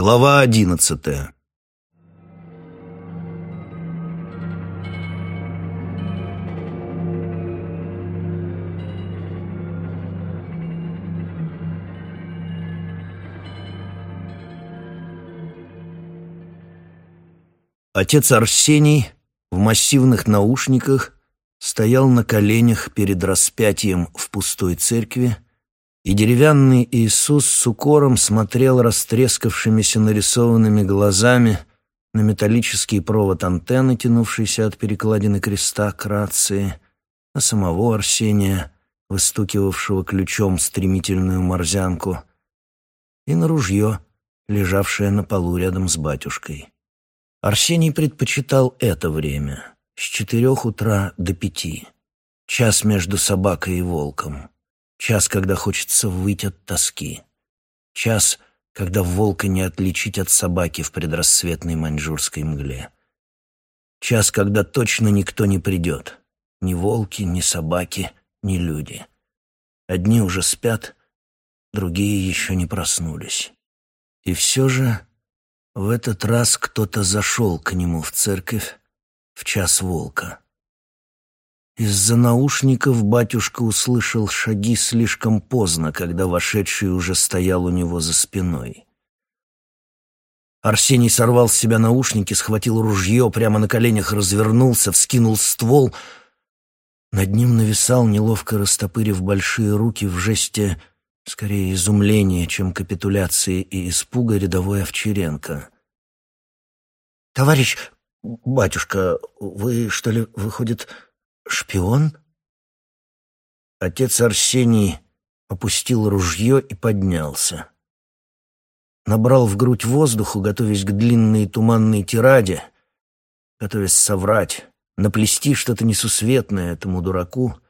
Глава одиннадцатая. Отец Арсений в массивных наушниках стоял на коленях перед распятием в пустой церкви, и деревянный Иисус с укором смотрел растрескавшимися нарисованными глазами на металлический провод антенны, тянувшийся от перекладины креста к рации, на самого Арсения, выстукивавшего ключом стремительную морзянку, и на ружье, лежавшее на полу рядом с батюшкой. Арсений предпочитал это время, с четырех утра до пяти, час между собакой и волком, час, когда хочется выть от тоски, час, когда волка не отличить от собаки в предрассветной маньчжурской мгле, час, когда точно никто не придет, ни волки, ни собаки, ни люди. Одни уже спят, другие еще не проснулись. И все же в этот раз кто-то зашел к нему в церковь в час волка. Из-за наушников батюшка услышал шаги слишком поздно, когда вошедший уже стоял у него за спиной. Арсений сорвал с себя наушники, схватил ружье, прямо на коленях развернулся, вскинул ствол. Над ним нависал, неловко растопырив большие руки в жесте Скорее изумление, чем капитуляции и испуга рядовой Овчаренко. «Товарищ батюшка, вы, что ли, выходит, шпион?» Отец Арсений опустил ружье и поднялся. Набрал в грудь воздуху, готовясь к длинной туманной тираде, готовясь соврать, наплести что-то несусветное этому дураку —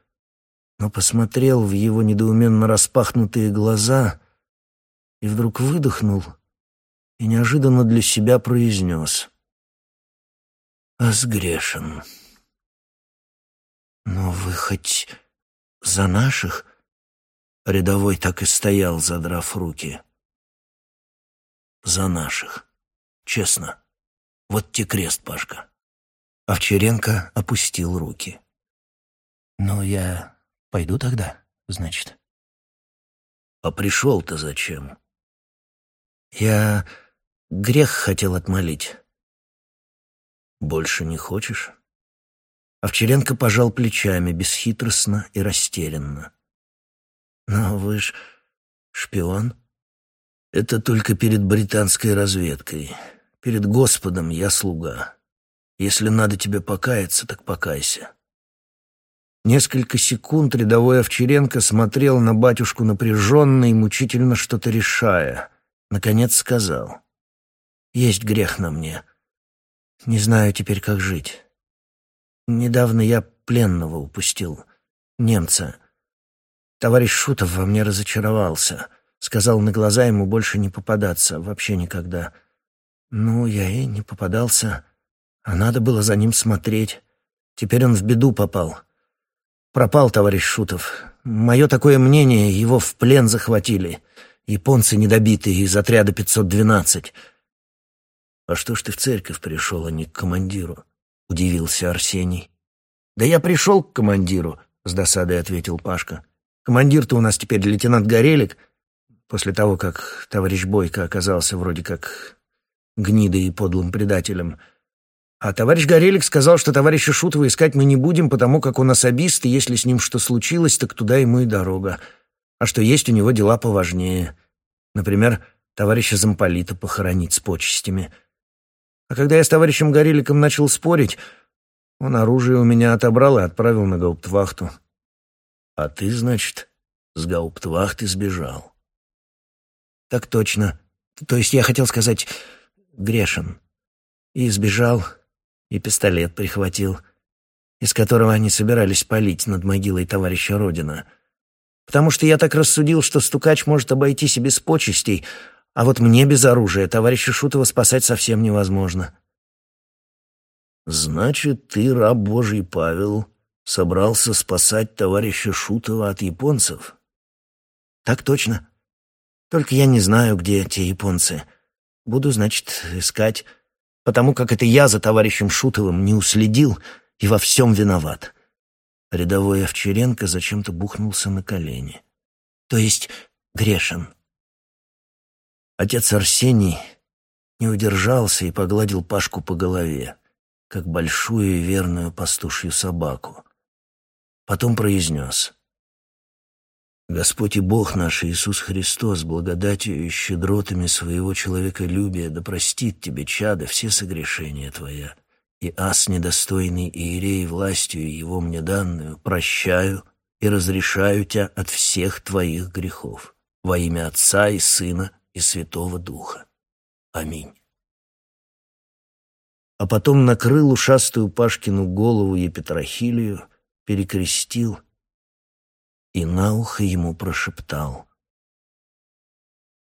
но посмотрел в его недоуменно распахнутые глаза и вдруг выдохнул и неожиданно для себя произнес «Асгрешен». «Но вы хоть за наших?» Рядовой так и стоял, задрав руки. «За наших. Честно. Вот те крест, Пашка». Овчаренко опустил руки. «Но я Пойду тогда, значит. А пришел-то зачем? Я грех хотел отмолить. Больше не хочешь? Овчаренко пожал плечами, бесхитростно и растерянно. Но вы ж шпион. Это только перед британской разведкой. Перед Господом я слуга. Если надо тебе покаяться, так покайся. Несколько секунд рядовой Овчаренко смотрел на батюшку напряженно и мучительно что-то решая. Наконец сказал. «Есть грех на мне. Не знаю теперь, как жить. Недавно я пленного упустил. Немца. Товарищ Шутов во мне разочаровался. Сказал на глаза ему больше не попадаться, вообще никогда. Ну, я и не попадался. А надо было за ним смотреть. Теперь он в беду попал». Пропал товарищ Шутов. Мое такое мнение, его в плен захватили. Японцы недобитые из отряда 512. «А что ж ты в церковь пришел, а не к командиру?» — удивился Арсений. «Да я пришел к командиру», — с досадой ответил Пашка. «Командир-то у нас теперь лейтенант Горелик, после того, как товарищ Бойко оказался вроде как гнидой и подлым предателем». А товарищ Горелик сказал, что товарища Шутова искать мы не будем, потому как он особист, и если с ним что случилось, так туда ему и дорога. А что есть у него дела поважнее. Например, товарища замполита похоронить с почестями. А когда я с товарищем Гореликом начал спорить, он оружие у меня отобрал и отправил на гауптвахту. А ты, значит, с гауптвахты сбежал. Так точно. То есть я хотел сказать, грешен. И сбежал, и пистолет прихватил, из которого они собирались палить над могилой товарища Родина. Потому что я так рассудил, что стукач может обойтись и без почестей, а вот мне без оружия товарища Шутова спасать совсем невозможно. «Значит, ты, раб Божий Павел, собрался спасать товарища Шутова от японцев?» «Так точно. Только я не знаю, где те японцы. буду, значит, искать, потому как это я за товарищем Шутовым не уследил и во всем виноват. Рядовой Овчаренко зачем-то бухнулся на колени. То есть грешен. Отец Арсений не удержался и погладил Пашку по голове, как большую и верную пастушью собаку. Потом произнес. «Господь и Бог наш Иисус Христос, благодатью и щедротами своего человеколюбия, да простит тебе, чадо, все согрешения твоя, и ас недостойный Иерей властью его мне данную, прощаю и разрешаю тебя от всех твоих грехов во имя Отца и Сына и Святого Духа. Аминь. А потом накрыл ушастую Пашкину голову Епитрахилию, перекрестил и на ухо ему прошептал.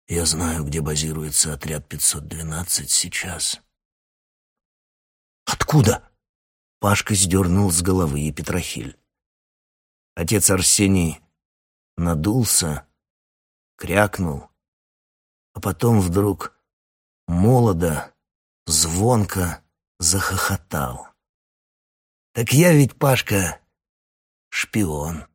«Я знаю, где базируется отряд 512 сейчас». «Откуда?» — Пашка сдернул с головы Епитрахиль. Отец Арсений надулся, крякнул, а потом вдруг молодо, звонко захохотал. «Так я ведь, Пашка, шпион».